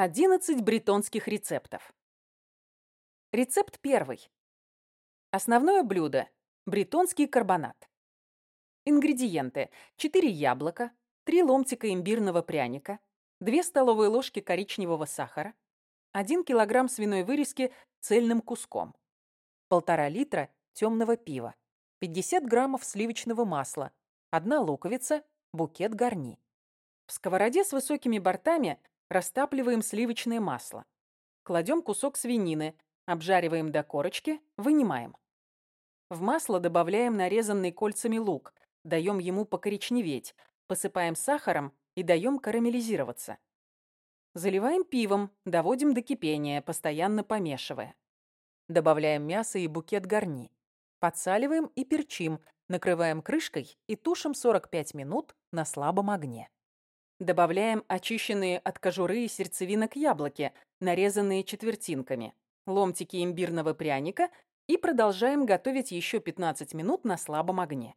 11 бретонских рецептов. Рецепт первый. Основное блюдо – бретонский карбонат. Ингредиенты. 4 яблока, 3 ломтика имбирного пряника, 2 столовые ложки коричневого сахара, 1 килограмм свиной вырезки цельным куском, 1,5 литра темного пива, 50 граммов сливочного масла, 1 луковица, букет гарни. В сковороде с высокими бортами Растапливаем сливочное масло. Кладем кусок свинины, обжариваем до корочки, вынимаем. В масло добавляем нарезанный кольцами лук, даем ему покоричневеть, посыпаем сахаром и даем карамелизироваться. Заливаем пивом, доводим до кипения, постоянно помешивая. Добавляем мясо и букет гарни. Подсаливаем и перчим, накрываем крышкой и тушим 45 минут на слабом огне. Добавляем очищенные от кожуры и сердцевинок яблоки, нарезанные четвертинками, ломтики имбирного пряника и продолжаем готовить еще 15 минут на слабом огне.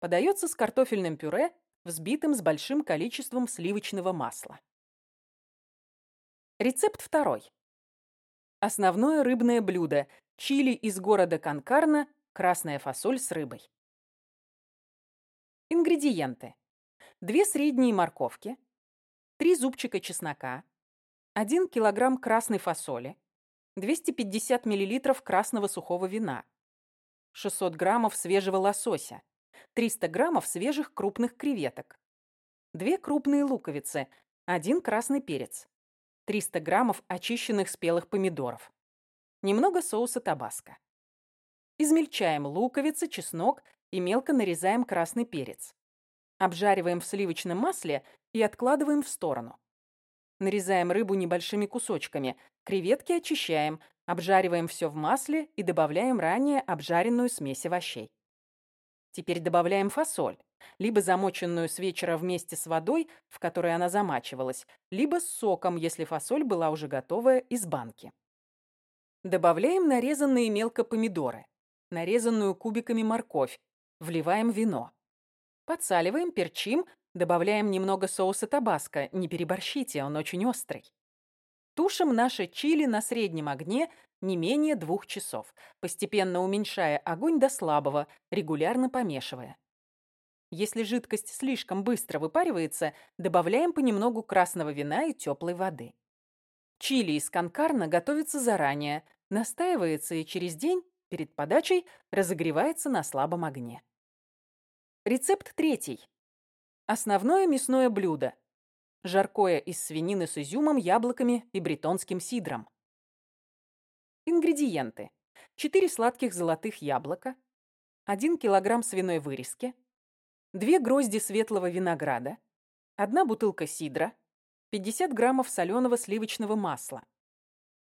Подается с картофельным пюре, взбитым с большим количеством сливочного масла. Рецепт второй. Основное рыбное блюдо – чили из города Конкарна, красная фасоль с рыбой. Ингредиенты. 2 средние морковки, 3 зубчика чеснока, 1 килограмм красной фасоли, 250 миллилитров красного сухого вина, 600 граммов свежего лосося, 300 граммов свежих крупных креветок, 2 крупные луковицы, 1 красный перец, 300 граммов очищенных спелых помидоров, немного соуса табаско. Измельчаем луковицы, чеснок и мелко нарезаем красный перец. Обжариваем в сливочном масле и откладываем в сторону. Нарезаем рыбу небольшими кусочками, креветки очищаем, обжариваем все в масле и добавляем ранее обжаренную смесь овощей. Теперь добавляем фасоль, либо замоченную с вечера вместе с водой, в которой она замачивалась, либо с соком, если фасоль была уже готовая из банки. Добавляем нарезанные мелко помидоры, нарезанную кубиками морковь, вливаем вино. Подсаливаем, перчим, добавляем немного соуса табаско. Не переборщите, он очень острый. Тушим наше чили на среднем огне не менее двух часов, постепенно уменьшая огонь до слабого, регулярно помешивая. Если жидкость слишком быстро выпаривается, добавляем понемногу красного вина и теплой воды. Чили из конкарна готовится заранее, настаивается и через день перед подачей разогревается на слабом огне. Рецепт третий. Основное мясное блюдо. Жаркое из свинины с изюмом, яблоками и бретонским сидром. Ингредиенты. 4 сладких золотых яблока, 1 килограмм свиной вырезки, 2 грозди светлого винограда, 1 бутылка сидра, 50 граммов соленого сливочного масла,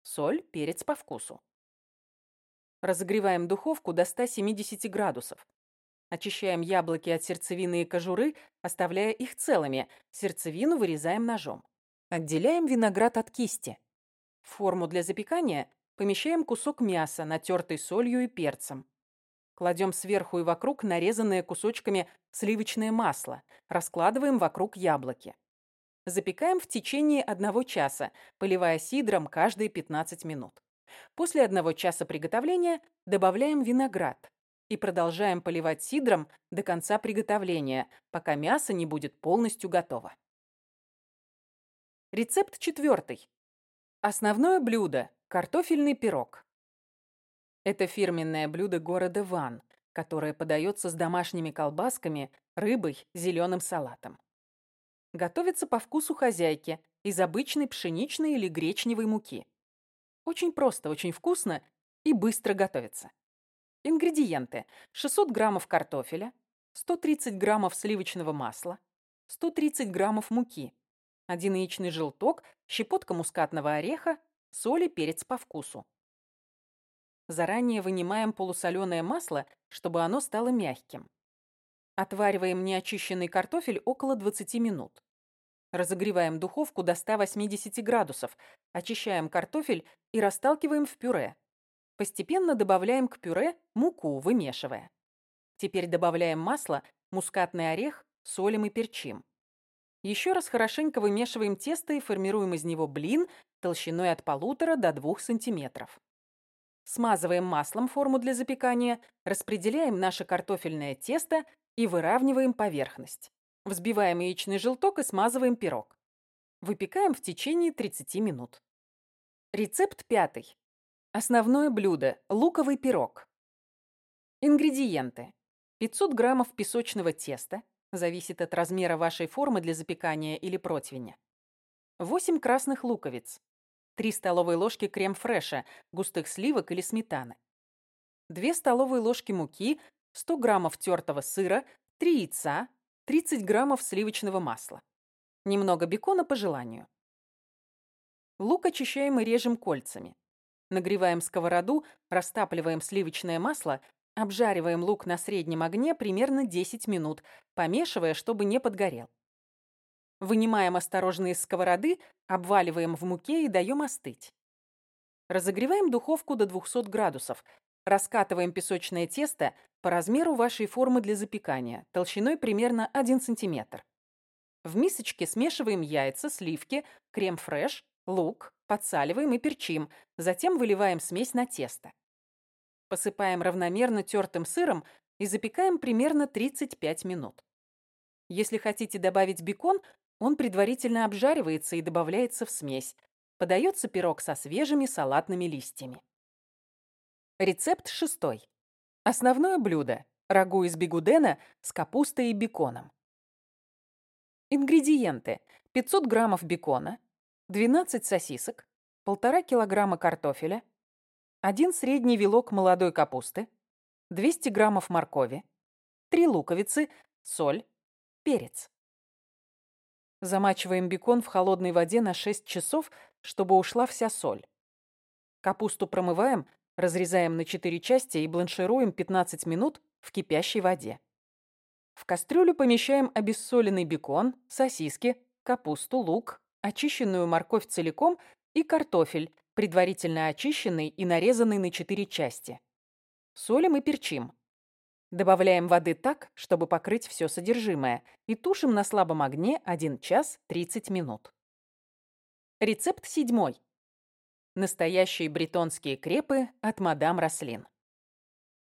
соль, перец по вкусу. Разогреваем духовку до 170 градусов. Очищаем яблоки от сердцевины и кожуры, оставляя их целыми. Сердцевину вырезаем ножом. Отделяем виноград от кисти. В форму для запекания помещаем кусок мяса, натертый солью и перцем. Кладем сверху и вокруг нарезанное кусочками сливочное масло. Раскладываем вокруг яблоки. Запекаем в течение одного часа, поливая сидром каждые 15 минут. После одного часа приготовления добавляем виноград и продолжаем поливать сидром до конца приготовления, пока мясо не будет полностью готово. Рецепт четвертый. Основное блюдо – картофельный пирог. Это фирменное блюдо города Ван, которое подается с домашними колбасками, рыбой, зеленым салатом. Готовится по вкусу хозяйки из обычной пшеничной или гречневой муки. Очень просто, очень вкусно и быстро готовится. Ингредиенты. 600 граммов картофеля, 130 граммов сливочного масла, 130 граммов муки, один яичный желток, щепотка мускатного ореха, соль и перец по вкусу. Заранее вынимаем полусоленое масло, чтобы оно стало мягким. Отвариваем неочищенный картофель около 20 минут. Разогреваем духовку до 180 градусов, очищаем картофель и расталкиваем в пюре. Постепенно добавляем к пюре муку, вымешивая. Теперь добавляем масло, мускатный орех, солим и перчим. Еще раз хорошенько вымешиваем тесто и формируем из него блин толщиной от полутора до двух сантиметров. Смазываем маслом форму для запекания, распределяем наше картофельное тесто и выравниваем поверхность. Взбиваем яичный желток и смазываем пирог. Выпекаем в течение 30 минут. Рецепт пятый. Основное блюдо – луковый пирог. Ингредиенты. 500 граммов песочного теста, зависит от размера вашей формы для запекания или противня. 8 красных луковиц, 3 столовые ложки крем-фреша, густых сливок или сметаны, 2 столовые ложки муки, 100 граммов тертого сыра, 3 яйца, 30 граммов сливочного масла. Немного бекона по желанию. Лук очищаем и режем кольцами. Нагреваем сковороду, растапливаем сливочное масло, обжариваем лук на среднем огне примерно 10 минут, помешивая, чтобы не подгорел. Вынимаем осторожно из сковороды, обваливаем в муке и даем остыть. Разогреваем духовку до 200 градусов. Раскатываем песочное тесто по размеру вашей формы для запекания, толщиной примерно 1 см. В мисочке смешиваем яйца, сливки, крем-фреш, лук, подсаливаем и перчим, затем выливаем смесь на тесто. Посыпаем равномерно тертым сыром и запекаем примерно 35 минут. Если хотите добавить бекон, он предварительно обжаривается и добавляется в смесь. Подается пирог со свежими салатными листьями. Рецепт шестой. Основное блюдо – рагу из бигудена с капустой и беконом. Ингредиенты. 500 граммов бекона, 12 сосисок, 1,5 килограмма картофеля, 1 средний вилок молодой капусты, 200 граммов моркови, 3 луковицы, соль, перец. Замачиваем бекон в холодной воде на 6 часов, чтобы ушла вся соль. Капусту промываем, разрезаем на 4 части и бланшируем 15 минут в кипящей воде. В кастрюлю помещаем обессоленный бекон, сосиски, капусту, лук, очищенную морковь целиком и картофель, предварительно очищенный и нарезанный на 4 части. Солим и перчим. Добавляем воды так, чтобы покрыть все содержимое, и тушим на слабом огне 1 час 30 минут. Рецепт седьмой. Настоящие бретонские крепы от мадам Рослин.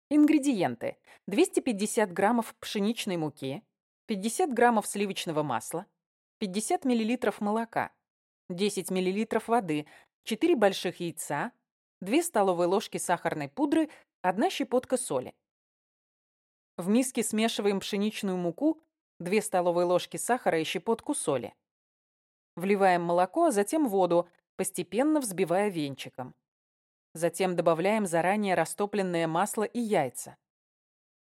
Ингредиенты. 250 граммов пшеничной муки, 50 граммов сливочного масла, 50 миллилитров молока, 10 миллилитров воды, 4 больших яйца, 2 столовые ложки сахарной пудры, 1 щепотка соли. В миске смешиваем пшеничную муку, 2 столовые ложки сахара и щепотку соли. Вливаем молоко, а затем воду, постепенно взбивая венчиком. Затем добавляем заранее растопленное масло и яйца.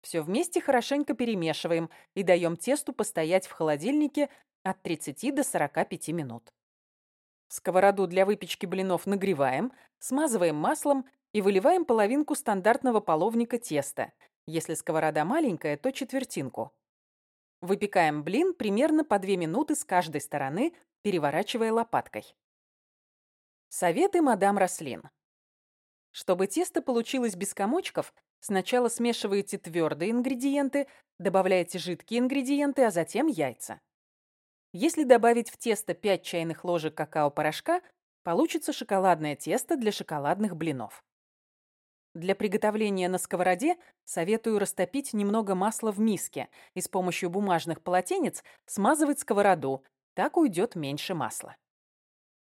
Все вместе хорошенько перемешиваем и даем тесту постоять в холодильнике от 30 до 45 минут. Сковороду для выпечки блинов нагреваем, смазываем маслом и выливаем половинку стандартного половника теста – если сковорода маленькая, то четвертинку. Выпекаем блин примерно по 2 минуты с каждой стороны, переворачивая лопаткой. Советы мадам Рослин. Чтобы тесто получилось без комочков, сначала смешиваете твердые ингредиенты, добавляете жидкие ингредиенты, а затем яйца. Если добавить в тесто 5 чайных ложек какао-порошка, получится шоколадное тесто для шоколадных блинов. Для приготовления на сковороде советую растопить немного масла в миске и с помощью бумажных полотенец смазывать сковороду, так уйдет меньше масла.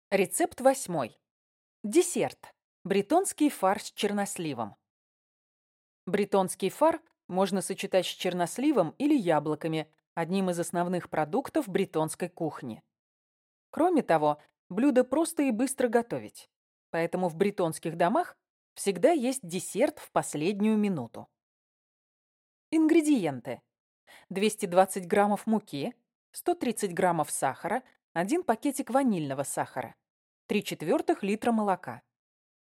Рецепт восьмой. Десерт. Бретонский фарш с черносливом. Бретонский фар можно сочетать с черносливом или яблоками, одним из основных продуктов бретонской кухни. Кроме того, блюдо просто и быстро готовить. Поэтому в бретонских домах Всегда есть десерт в последнюю минуту. Ингредиенты. 220 граммов муки, 130 граммов сахара, 1 пакетик ванильного сахара, 3 четвертых литра молока,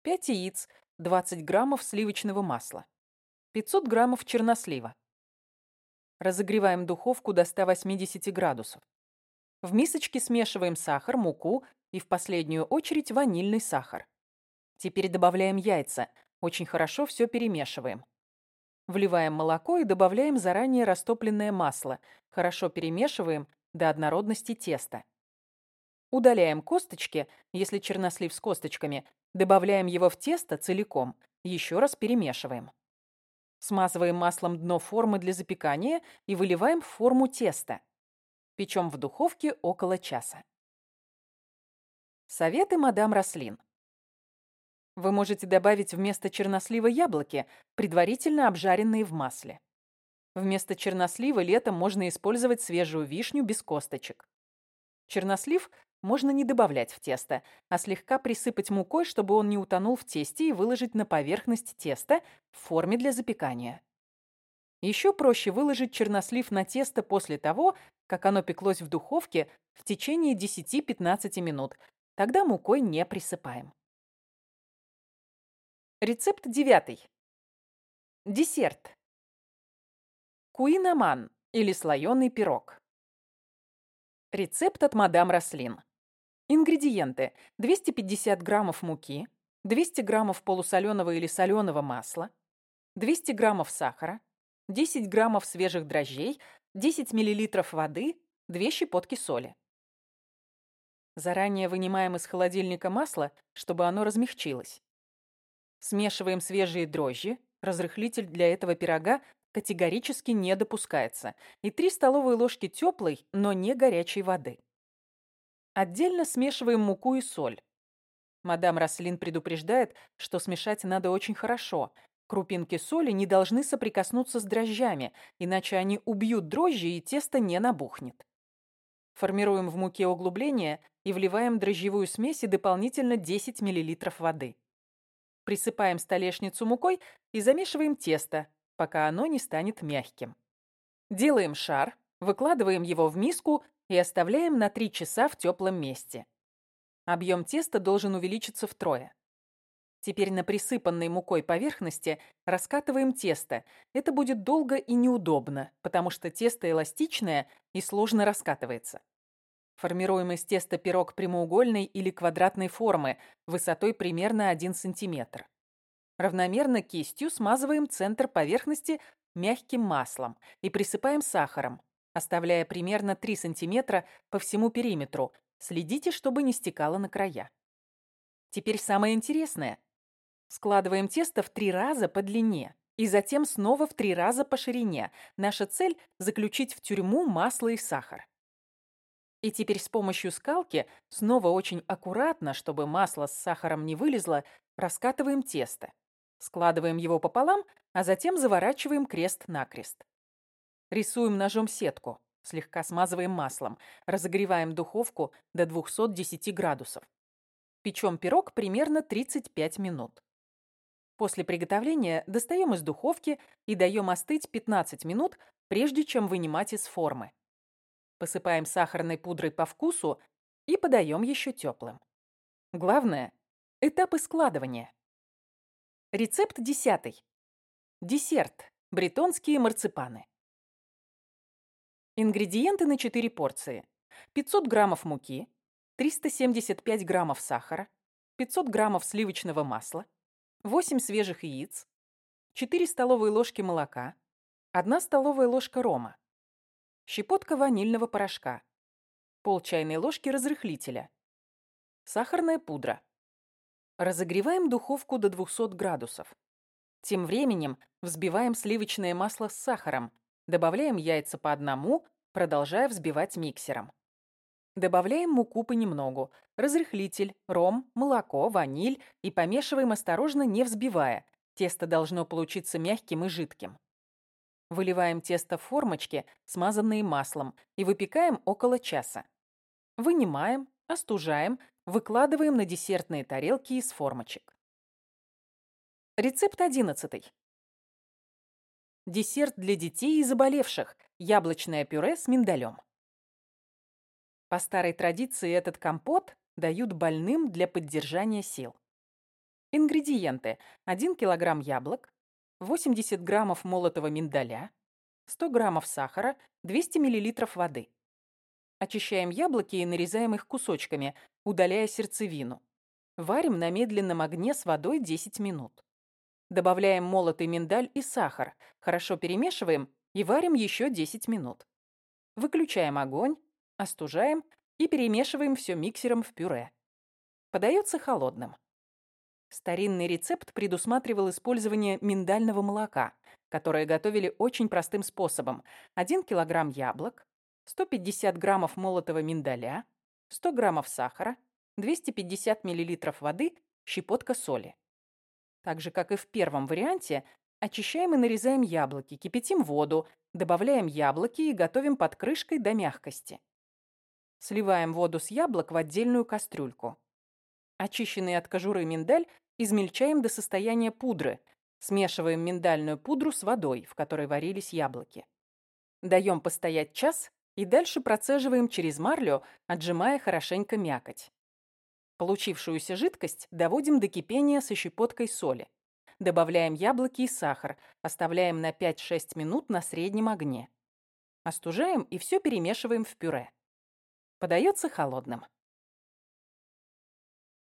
5 яиц, 20 граммов сливочного масла, 500 граммов чернослива. Разогреваем духовку до 180 градусов. В мисочке смешиваем сахар, муку и в последнюю очередь ванильный сахар. Теперь добавляем яйца. Очень хорошо все перемешиваем. Вливаем молоко и добавляем заранее растопленное масло. Хорошо перемешиваем до однородности теста. Удаляем косточки, если чернослив с косточками, добавляем его в тесто целиком, еще раз перемешиваем. Смазываем маслом дно формы для запекания и выливаем в форму теста. Печем в духовке около часа. Советы мадам Рослин. Вы можете добавить вместо чернослива яблоки, предварительно обжаренные в масле. Вместо чернослива летом можно использовать свежую вишню без косточек. Чернослив можно не добавлять в тесто, а слегка присыпать мукой, чтобы он не утонул в тесте и выложить на поверхность теста в форме для запекания. Еще проще выложить чернослив на тесто после того, как оно пеклось в духовке в течение 10-15 минут. Тогда мукой не присыпаем. Рецепт девятый. Десерт. Куинаман или слоеный пирог. Рецепт от мадам Рослин. Ингредиенты. 250 граммов муки, 200 граммов полусоленого или соленого масла, 200 граммов сахара, 10 граммов свежих дрожжей, 10 миллилитров воды, 2 щепотки соли. Заранее вынимаем из холодильника масло, чтобы оно размягчилось. Смешиваем свежие дрожжи, разрыхлитель для этого пирога категорически не допускается, и 3 столовые ложки теплой, но не горячей воды. Отдельно смешиваем муку и соль. Мадам Раслин предупреждает, что смешать надо очень хорошо. Крупинки соли не должны соприкоснуться с дрожжами, иначе они убьют дрожжи и тесто не набухнет. Формируем в муке углубление и вливаем дрожжевую смесь и дополнительно 10 мл воды. Присыпаем столешницу мукой и замешиваем тесто, пока оно не станет мягким. Делаем шар, выкладываем его в миску и оставляем на 3 часа в теплом месте. Объем теста должен увеличиться втрое. Теперь на присыпанной мукой поверхности раскатываем тесто. Это будет долго и неудобно, потому что тесто эластичное и сложно раскатывается. Формируем из теста пирог прямоугольной или квадратной формы, высотой примерно 1 см. Равномерно кистью смазываем центр поверхности мягким маслом и присыпаем сахаром, оставляя примерно 3 см по всему периметру. Следите, чтобы не стекало на края. Теперь самое интересное. Складываем тесто в три раза по длине и затем снова в три раза по ширине. Наша цель – заключить в тюрьму масло и сахар. И теперь с помощью скалки, снова очень аккуратно, чтобы масло с сахаром не вылезло, раскатываем тесто. Складываем его пополам, а затем заворачиваем крест-накрест. Рисуем ножом сетку, слегка смазываем маслом, разогреваем духовку до 210 градусов. Печем пирог примерно 35 минут. После приготовления достаем из духовки и даем остыть 15 минут, прежде чем вынимать из формы. Посыпаем сахарной пудрой по вкусу и подаем еще теплым. Главное – этапы складывания. Рецепт десятый. Десерт. Бретонские марципаны. Ингредиенты на 4 порции. 500 граммов муки, 375 граммов сахара, 500 граммов сливочного масла, 8 свежих яиц, 4 столовые ложки молока, 1 столовая ложка рома, щепотка ванильного порошка, пол чайной ложки разрыхлителя, сахарная пудра. Разогреваем духовку до 200 градусов. Тем временем взбиваем сливочное масло с сахаром, Добавляем яйца по одному, продолжая взбивать миксером. Добавляем муку понемногу, разрыхлитель, ром, молоко, ваниль и помешиваем осторожно, не взбивая. Тесто должно получиться мягким и жидким. Выливаем тесто в формочки, смазанные маслом, и выпекаем около часа. Вынимаем, остужаем, выкладываем на десертные тарелки из формочек. Рецепт одиннадцатый. Десерт для детей и заболевших. Яблочное пюре с миндалем. По старой традиции этот компот дают больным для поддержания сил. Ингредиенты. 1 килограмм яблок, 80 граммов молотого миндаля, 100 граммов сахара, 200 миллилитров воды. Очищаем яблоки и нарезаем их кусочками, удаляя сердцевину. Варим на медленном огне с водой 10 минут. Добавляем молотый миндаль и сахар, хорошо перемешиваем и варим еще 10 минут. Выключаем огонь, Остужаем и перемешиваем все миксером в пюре. Подается холодным. Старинный рецепт предусматривал использование миндального молока, которое готовили очень простым способом. 1 килограмм яблок, 150 граммов молотого миндаля, 100 граммов сахара, 250 миллилитров воды, щепотка соли. Так же, как и в первом варианте, очищаем и нарезаем яблоки, кипятим воду, добавляем яблоки и готовим под крышкой до мягкости. Сливаем воду с яблок в отдельную кастрюльку. Очищенный от кожуры миндаль измельчаем до состояния пудры. Смешиваем миндальную пудру с водой, в которой варились яблоки. Даем постоять час и дальше процеживаем через марлю, отжимая хорошенько мякоть. Получившуюся жидкость доводим до кипения со щепоткой соли. Добавляем яблоки и сахар, оставляем на 5-6 минут на среднем огне. Остужаем и все перемешиваем в пюре. Подается холодным.